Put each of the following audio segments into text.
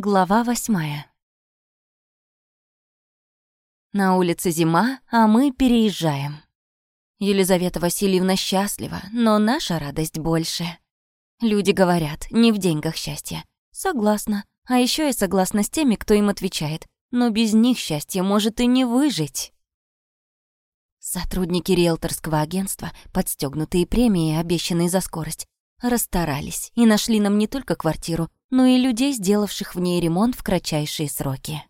Глава восьмая. На улице зима, а мы переезжаем. Елизавета Васильевна счастлива, но наша радость больше. Люди говорят, не в деньгах счастье. Согласна. А еще я согласна с теми, кто им отвечает. Но без них счастье может и не выжить. Сотрудники риэлторского агентства, подстегнутые премией, обещанные за скорость, расстарались и нашли нам не только квартиру, но и людей, сделавших в ней ремонт в кратчайшие сроки.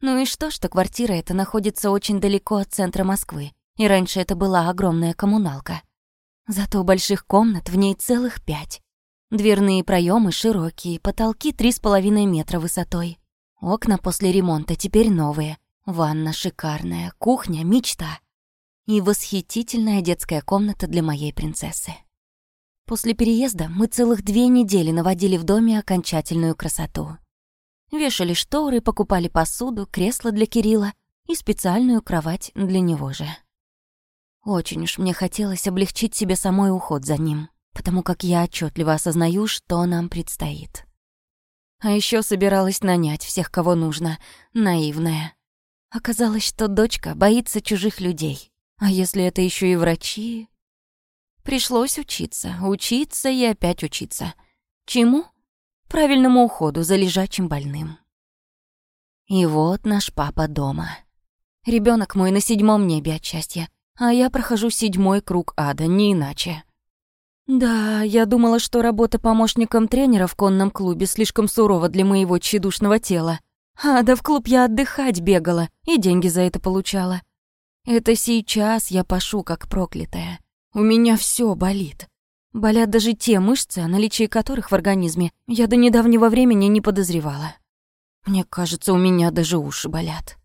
Ну и что, что квартира эта находится очень далеко от центра Москвы, и раньше это была огромная коммуналка. Зато больших комнат в ней целых пять. Дверные проемы широкие, потолки 3,5 метра высотой. Окна после ремонта теперь новые. Ванна шикарная, кухня — мечта. И восхитительная детская комната для моей принцессы. После переезда мы целых две недели наводили в доме окончательную красоту. Вешали шторы, покупали посуду, кресло для Кирилла и специальную кровать для него же. Очень уж мне хотелось облегчить себе самой уход за ним, потому как я отчетливо осознаю, что нам предстоит. А еще собиралась нанять всех, кого нужно, наивная. Оказалось, что дочка боится чужих людей. А если это еще и врачи, Пришлось учиться, учиться и опять учиться. Чему? Правильному уходу за лежачим больным. И вот наш папа дома. Ребенок мой на седьмом небе от счастья, а я прохожу седьмой круг ада, не иначе. Да, я думала, что работа помощником тренера в конном клубе слишком сурова для моего тщедушного тела. А да в клуб я отдыхать бегала и деньги за это получала. Это сейчас я пашу как проклятая. У меня все болит. Болят даже те мышцы, о наличии которых в организме я до недавнего времени не подозревала. Мне кажется, у меня даже уши болят.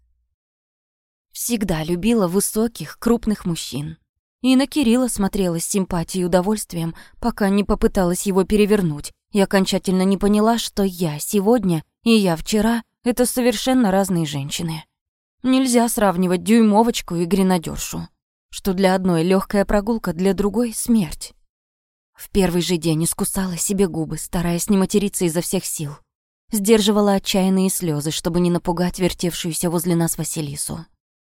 Всегда любила высоких, крупных мужчин. И на Кирилла смотрела с симпатией и удовольствием, пока не попыталась его перевернуть и окончательно не поняла, что я сегодня и я вчера — это совершенно разные женщины. Нельзя сравнивать дюймовочку и гренадершу что для одной легкая прогулка, для другой — смерть. В первый же день искусала себе губы, стараясь не материться изо всех сил. Сдерживала отчаянные слезы, чтобы не напугать вертевшуюся возле нас Василису.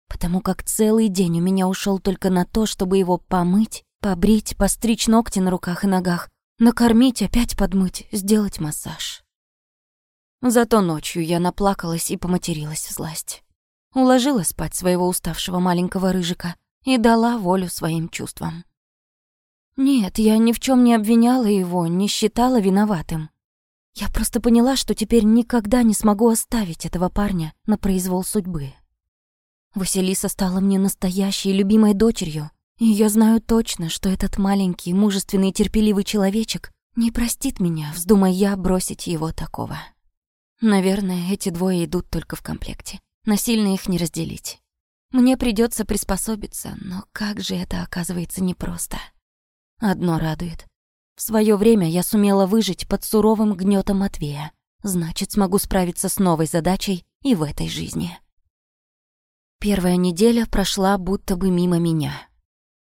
Потому как целый день у меня ушел только на то, чтобы его помыть, побрить, постричь ногти на руках и ногах, накормить, опять подмыть, сделать массаж. Зато ночью я наплакалась и поматерилась в зласть. Уложила спать своего уставшего маленького рыжика, и дала волю своим чувствам. Нет, я ни в чем не обвиняла его, не считала виноватым. Я просто поняла, что теперь никогда не смогу оставить этого парня на произвол судьбы. Василиса стала мне настоящей любимой дочерью, и я знаю точно, что этот маленький, мужественный и терпеливый человечек не простит меня, вздумая я бросить его такого. Наверное, эти двое идут только в комплекте. Насильно их не разделить. Мне придется приспособиться, но как же это оказывается непросто. Одно радует. В свое время я сумела выжить под суровым гнетом Матвея. Значит, смогу справиться с новой задачей и в этой жизни. Первая неделя прошла будто бы мимо меня.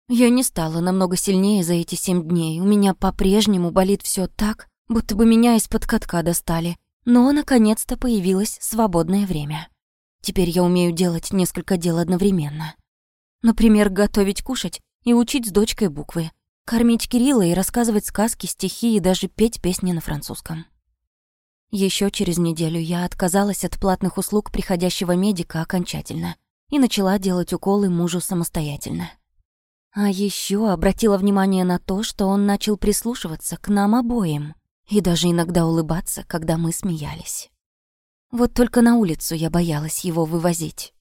Я не стала намного сильнее за эти семь дней. У меня по-прежнему болит все так, будто бы меня из-под катка достали. Но наконец-то появилось свободное время. Теперь я умею делать несколько дел одновременно. Например, готовить кушать и учить с дочкой буквы, кормить Кирилла и рассказывать сказки, стихи и даже петь песни на французском. Еще через неделю я отказалась от платных услуг приходящего медика окончательно и начала делать уколы мужу самостоятельно. А еще обратила внимание на то, что он начал прислушиваться к нам обоим и даже иногда улыбаться, когда мы смеялись. Вот только на улицу я боялась его вывозить.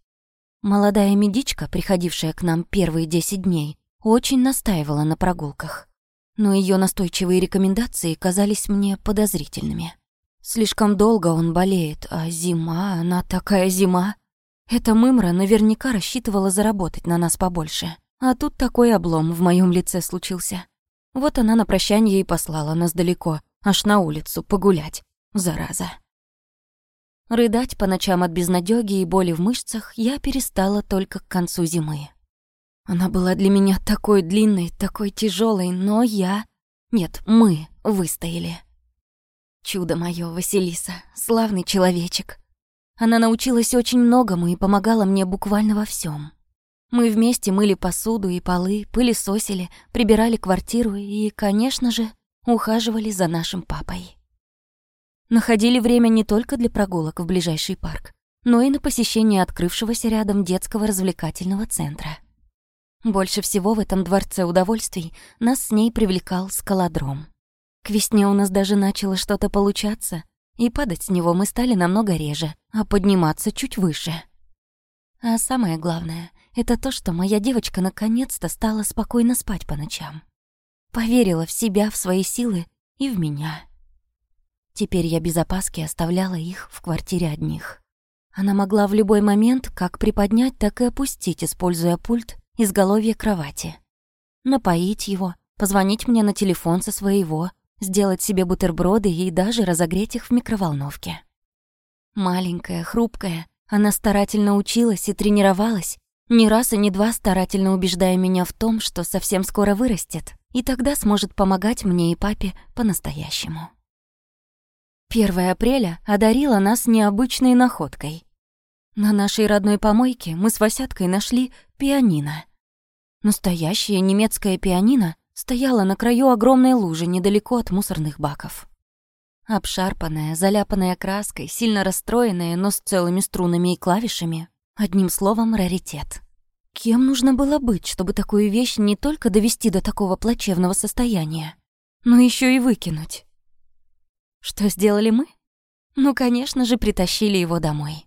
Молодая медичка, приходившая к нам первые 10 дней, очень настаивала на прогулках. Но ее настойчивые рекомендации казались мне подозрительными. Слишком долго он болеет, а зима, она такая зима. Эта мымра наверняка рассчитывала заработать на нас побольше. А тут такой облом в моем лице случился. Вот она на прощание и послала нас далеко, аж на улицу погулять. Зараза. Рыдать по ночам от безнадёги и боли в мышцах я перестала только к концу зимы. Она была для меня такой длинной, такой тяжелой, но я... Нет, мы выстояли. Чудо моё, Василиса, славный человечек. Она научилась очень многому и помогала мне буквально во всем. Мы вместе мыли посуду и полы, пылесосили, прибирали квартиру и, конечно же, ухаживали за нашим папой находили время не только для прогулок в ближайший парк, но и на посещение открывшегося рядом детского развлекательного центра. Больше всего в этом дворце удовольствий нас с ней привлекал скалодром. К весне у нас даже начало что-то получаться, и падать с него мы стали намного реже, а подниматься чуть выше. А самое главное — это то, что моя девочка наконец-то стала спокойно спать по ночам. Поверила в себя, в свои силы и в меня. Теперь я без опаски оставляла их в квартире одних. Она могла в любой момент как приподнять, так и опустить, используя пульт изголовья кровати. Напоить его, позвонить мне на телефон со своего, сделать себе бутерброды и даже разогреть их в микроволновке. Маленькая, хрупкая, она старательно училась и тренировалась, не раз и не два старательно убеждая меня в том, что совсем скоро вырастет, и тогда сможет помогать мне и папе по-настоящему. 1 апреля одарила нас необычной находкой. На нашей родной помойке мы с Васяткой нашли пианино. Настоящее немецкое пианино стояло на краю огромной лужи недалеко от мусорных баков. Обшарпанная, заляпанная краской, сильно расстроенная, но с целыми струнами и клавишами. Одним словом, раритет. Кем нужно было быть, чтобы такую вещь не только довести до такого плачевного состояния, но еще и выкинуть? Что сделали мы? Ну, конечно же, притащили его домой.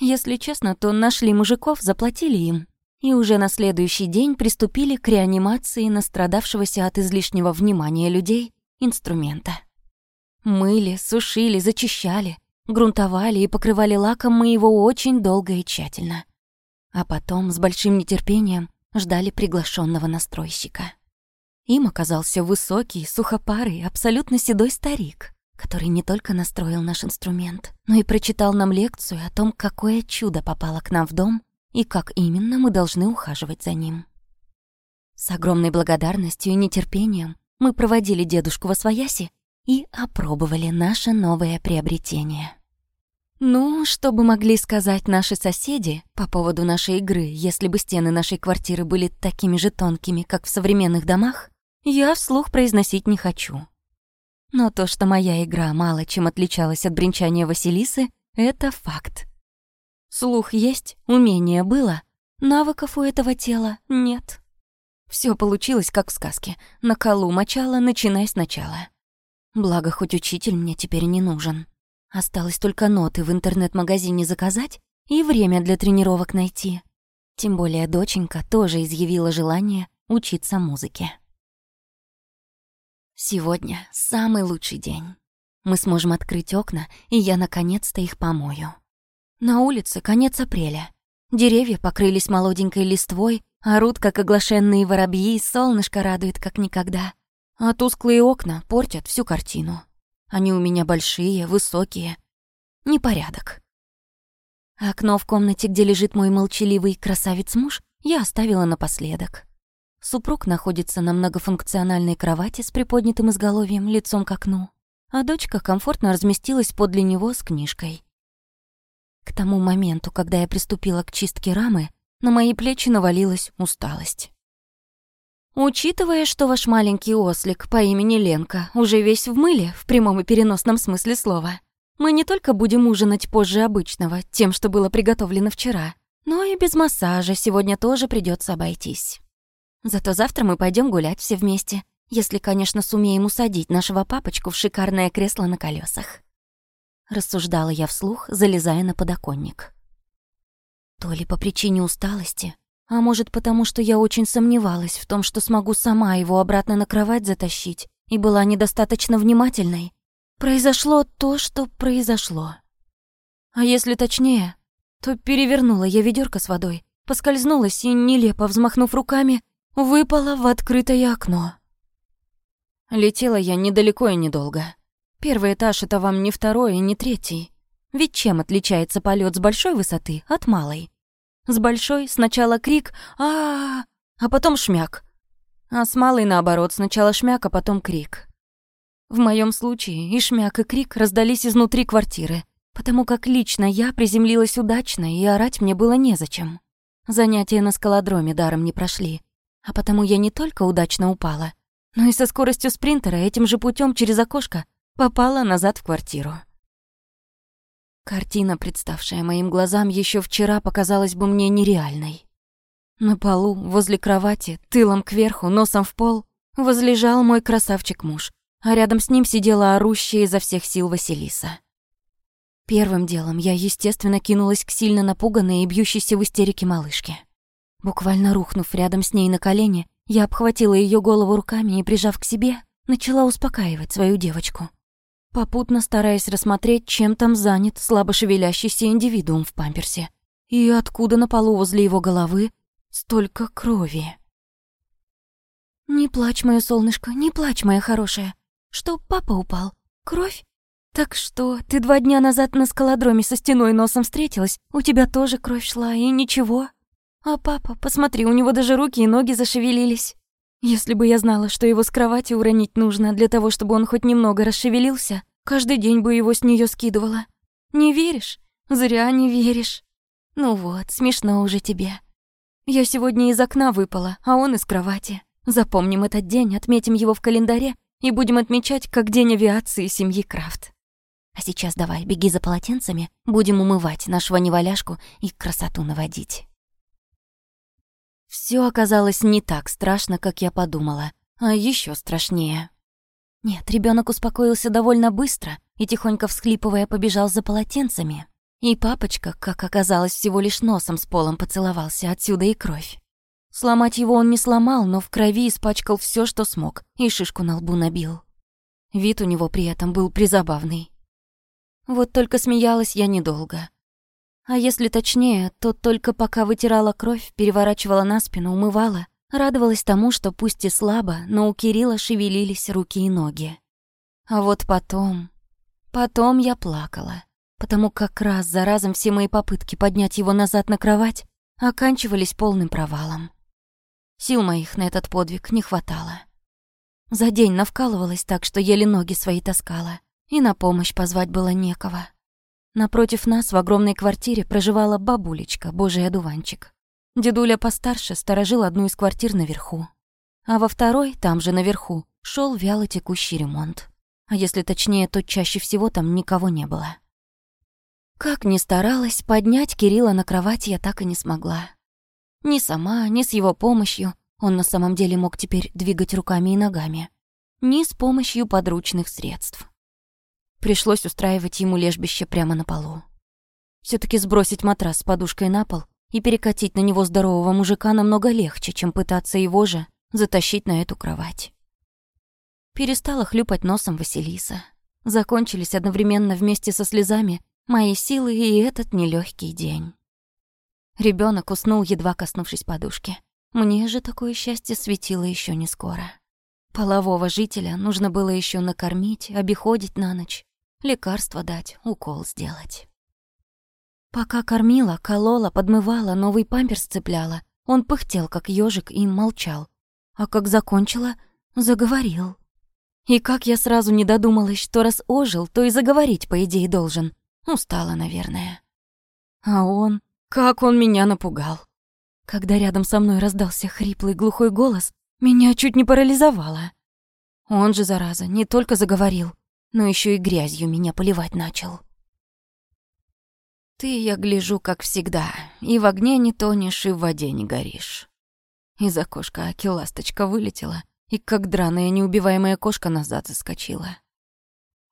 Если честно, то нашли мужиков, заплатили им. И уже на следующий день приступили к реанимации настрадавшегося от излишнего внимания людей инструмента. Мыли, сушили, зачищали, грунтовали и покрывали лаком мы его очень долго и тщательно. А потом с большим нетерпением ждали приглашенного настройщика. Им оказался высокий, сухопарый, абсолютно седой старик который не только настроил наш инструмент, но и прочитал нам лекцию о том, какое чудо попало к нам в дом и как именно мы должны ухаживать за ним. С огромной благодарностью и нетерпением мы проводили дедушку во свояси и опробовали наше новое приобретение. Ну, что бы могли сказать наши соседи по поводу нашей игры, если бы стены нашей квартиры были такими же тонкими, как в современных домах, я вслух произносить не хочу. Но то, что моя игра мало чем отличалась от бренчания Василисы, это факт. Слух есть, умение было, навыков у этого тела нет. Все получилось, как в сказке, на колу мочала, начиная сначала. Благо, хоть учитель мне теперь не нужен. Осталось только ноты в интернет-магазине заказать и время для тренировок найти. Тем более доченька тоже изъявила желание учиться музыке. Сегодня самый лучший день. Мы сможем открыть окна, и я наконец-то их помою. На улице конец апреля. Деревья покрылись молоденькой листвой, орут, как оглашенные воробьи, и солнышко радует, как никогда. А тусклые окна портят всю картину. Они у меня большие, высокие. Непорядок. Окно в комнате, где лежит мой молчаливый красавец-муж, я оставила напоследок. Супруг находится на многофункциональной кровати с приподнятым изголовьем, лицом к окну, а дочка комфортно разместилась подле него с книжкой. К тому моменту, когда я приступила к чистке рамы, на мои плечи навалилась усталость. Учитывая, что ваш маленький ослик по имени Ленка уже весь в мыле, в прямом и переносном смысле слова, мы не только будем ужинать позже обычного, тем, что было приготовлено вчера, но и без массажа сегодня тоже придется обойтись. Зато завтра мы пойдем гулять все вместе, если, конечно, сумеем усадить нашего папочку в шикарное кресло на колесах. Рассуждала я вслух, залезая на подоконник. То ли по причине усталости, а может потому, что я очень сомневалась в том, что смогу сама его обратно на кровать затащить, и была недостаточно внимательной, произошло то, что произошло. А если точнее, то перевернула я ведерко с водой, поскользнулась и, нелепо взмахнув руками, выпала в открытое окно. Летела я недалеко и недолго. Первый этаж — это вам не второй и не третий. Ведь чем отличается полет с большой высоты от малой? С большой сначала крик а а, потом шмяк. А с малой, наоборот, сначала шмяк, а потом крик. В моем случае и шмяк, и крик раздались изнутри квартиры, потому как лично я приземлилась удачно, и орать мне было незачем. Занятия на скалодроме даром не прошли а потому я не только удачно упала, но и со скоростью спринтера этим же путем через окошко попала назад в квартиру. Картина, представшая моим глазам еще вчера, показалась бы мне нереальной. На полу, возле кровати, тылом кверху, носом в пол, возлежал мой красавчик-муж, а рядом с ним сидела орущая изо всех сил Василиса. Первым делом я, естественно, кинулась к сильно напуганной и бьющейся в истерике малышке. Буквально рухнув рядом с ней на колени, я обхватила ее голову руками и, прижав к себе, начала успокаивать свою девочку. Попутно стараясь рассмотреть, чем там занят слабо шевелящийся индивидуум в памперсе. И откуда на полу возле его головы столько крови. «Не плачь, моё солнышко, не плачь, моя хорошая. Что, папа упал? Кровь? Так что, ты два дня назад на скалодроме со стеной носом встретилась, у тебя тоже кровь шла, и ничего?» А папа, посмотри, у него даже руки и ноги зашевелились. Если бы я знала, что его с кровати уронить нужно для того, чтобы он хоть немного расшевелился, каждый день бы его с нее скидывала. Не веришь? Зря не веришь. Ну вот, смешно уже тебе. Я сегодня из окна выпала, а он из кровати. Запомним этот день, отметим его в календаре и будем отмечать как день авиации семьи Крафт. А сейчас давай, беги за полотенцами, будем умывать нашего неваляшку и красоту наводить. Все оказалось не так страшно, как я подумала, а еще страшнее. Нет, ребенок успокоился довольно быстро и, тихонько всхлипывая, побежал за полотенцами. И папочка, как оказалось, всего лишь носом с полом поцеловался, отсюда и кровь. Сломать его он не сломал, но в крови испачкал все, что смог, и шишку на лбу набил. Вид у него при этом был призабавный. Вот только смеялась я недолго. А если точнее, то только пока вытирала кровь, переворачивала на спину, умывала, радовалась тому, что пусть и слабо, но у Кирилла шевелились руки и ноги. А вот потом... Потом я плакала, потому как раз за разом все мои попытки поднять его назад на кровать оканчивались полным провалом. Сил моих на этот подвиг не хватало. За день навкалывалась так, что еле ноги свои таскала, и на помощь позвать было некого. Напротив нас в огромной квартире проживала бабулечка, божий одуванчик. Дедуля постарше сторожил одну из квартир наверху. А во второй, там же наверху, шел вяло текущий ремонт. А если точнее, то чаще всего там никого не было. Как ни старалась, поднять Кирилла на кровать я так и не смогла. Ни сама, ни с его помощью, он на самом деле мог теперь двигать руками и ногами, ни с помощью подручных средств. Пришлось устраивать ему лежбище прямо на полу. все таки сбросить матрас с подушкой на пол и перекатить на него здорового мужика намного легче, чем пытаться его же затащить на эту кровать. Перестала хлюпать носом Василиса. Закончились одновременно вместе со слезами мои силы и этот нелегкий день. Ребенок уснул, едва коснувшись подушки. Мне же такое счастье светило еще не скоро. Полового жителя нужно было еще накормить, обиходить на ночь, Лекарство дать, укол сделать. Пока кормила, колола, подмывала, новый памперс цепляла, он пыхтел, как ежик, и молчал. А как закончила, заговорил. И как я сразу не додумалась, что раз ожил, то и заговорить, по идее, должен. Устала, наверное. А он... Как он меня напугал. Когда рядом со мной раздался хриплый глухой голос, меня чуть не парализовало. Он же, зараза, не только заговорил, ну, но еще и грязью меня поливать начал. Ты, я гляжу, как всегда, и в огне не тонешь, и в воде не горишь. Из окошка акиласточка вылетела, и как драная неубиваемая кошка назад заскочила.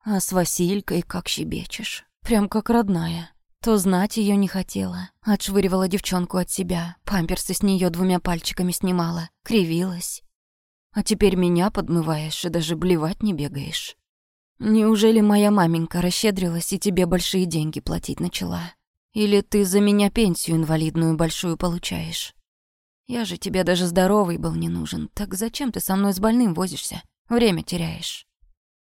А с Василькой как щебечешь, прям как родная. То знать ее не хотела, отшвыривала девчонку от себя, памперсы с нее двумя пальчиками снимала, кривилась. А теперь меня подмываешь и даже блевать не бегаешь. Неужели моя маменька расщедрилась и тебе большие деньги платить начала? Или ты за меня пенсию инвалидную большую получаешь? Я же тебе даже здоровый был не нужен. Так зачем ты со мной с больным возишься? Время теряешь.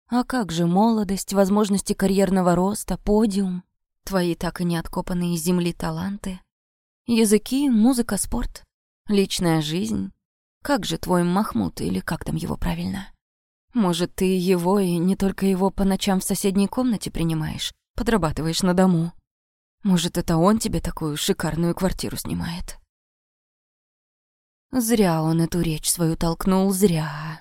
А как же молодость, возможности карьерного роста, подиум? Твои так и не откопанные из земли таланты? Языки, музыка, спорт? Личная жизнь? Как же твой Махмуд, или как там его правильно? Может, ты его и не только его по ночам в соседней комнате принимаешь, подрабатываешь на дому. Может, это он тебе такую шикарную квартиру снимает. Зря он эту речь свою толкнул, зря.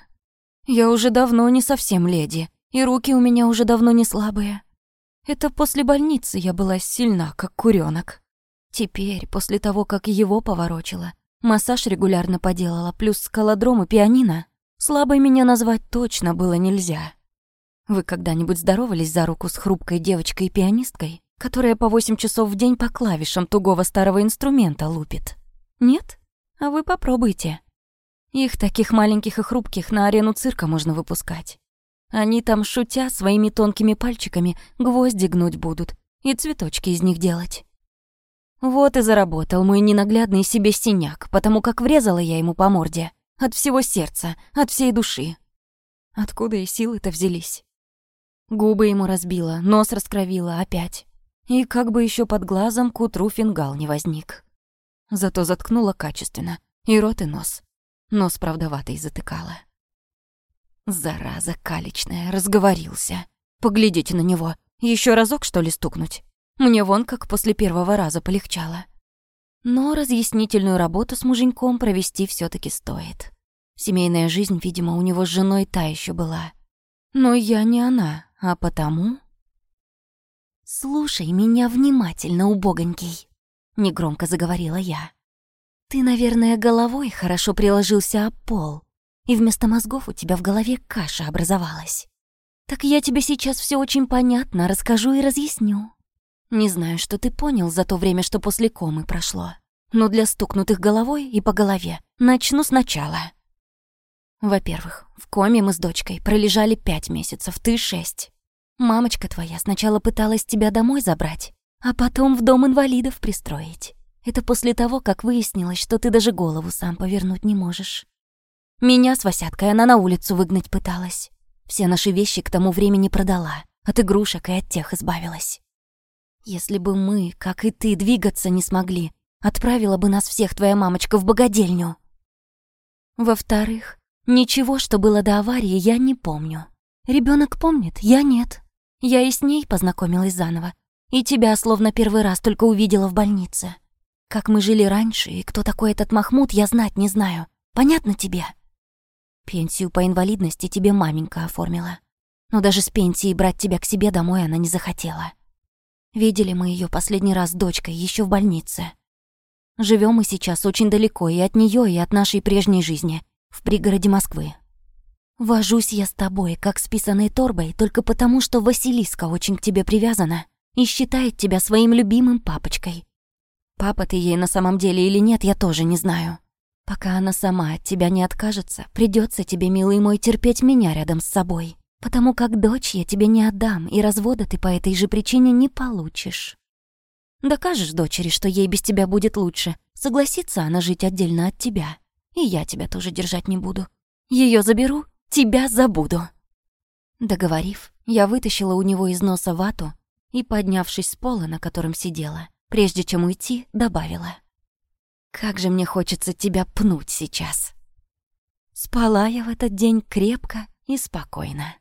Я уже давно не совсем леди, и руки у меня уже давно не слабые. Это после больницы я была сильна, как куренок. Теперь, после того, как его поворочила, массаж регулярно поделала, плюс скалодром и пианино, Слабой меня назвать точно было нельзя. Вы когда-нибудь здоровались за руку с хрупкой девочкой-пианисткой, которая по восемь часов в день по клавишам тугого старого инструмента лупит? Нет? А вы попробуйте. Их таких маленьких и хрупких на арену цирка можно выпускать. Они там, шутя, своими тонкими пальчиками гвозди гнуть будут и цветочки из них делать. Вот и заработал мой ненаглядный себе синяк, потому как врезала я ему по морде. От всего сердца, от всей души. Откуда и силы-то взялись? Губы ему разбила, нос раскровила опять. И как бы еще под глазом к утру фингал не возник. Зато заткнула качественно. И рот, и нос. Нос правдоватый затыкала. Зараза калечная, разговорился. Поглядите на него. Еще разок, что ли, стукнуть? Мне вон как после первого раза полегчало. Но разъяснительную работу с муженьком провести все таки стоит. Семейная жизнь, видимо, у него с женой та еще была. Но я не она, а потому... «Слушай меня внимательно, убогонький», — негромко заговорила я. «Ты, наверное, головой хорошо приложился об пол, и вместо мозгов у тебя в голове каша образовалась. Так я тебе сейчас все очень понятно расскажу и разъясню. Не знаю, что ты понял за то время, что после комы прошло. Но для стукнутых головой и по голове начну сначала. Во-первых, в коме мы с дочкой пролежали пять месяцев, ты шесть. Мамочка твоя сначала пыталась тебя домой забрать, а потом в дом инвалидов пристроить. Это после того, как выяснилось, что ты даже голову сам повернуть не можешь. Меня с Васяткой она на улицу выгнать пыталась. Все наши вещи к тому времени продала, от игрушек и от тех избавилась. Если бы мы, как и ты, двигаться не смогли, отправила бы нас всех твоя мамочка в богадельню. Во-вторых, ничего, что было до аварии, я не помню. Ребенок помнит, я нет. Я и с ней познакомилась заново. И тебя словно первый раз только увидела в больнице. Как мы жили раньше и кто такой этот Махмуд, я знать не знаю. Понятно тебе? Пенсию по инвалидности тебе маменька оформила. Но даже с пенсии брать тебя к себе домой она не захотела. Видели мы ее последний раз дочкой еще в больнице. Живем мы сейчас очень далеко и от нее, и от нашей прежней жизни, в пригороде Москвы. Вожусь я с тобой, как с писаной торбой, только потому, что Василиска очень к тебе привязана и считает тебя своим любимым папочкой. Папа ты ей на самом деле или нет, я тоже не знаю. Пока она сама от тебя не откажется, придется тебе, милый мой, терпеть меня рядом с собой потому как дочь я тебе не отдам, и развода ты по этой же причине не получишь. Докажешь дочери, что ей без тебя будет лучше, согласится она жить отдельно от тебя. И я тебя тоже держать не буду. Ее заберу, тебя забуду». Договорив, я вытащила у него из носа вату и, поднявшись с пола, на котором сидела, прежде чем уйти, добавила. «Как же мне хочется тебя пнуть сейчас!» Спала я в этот день крепко и спокойно.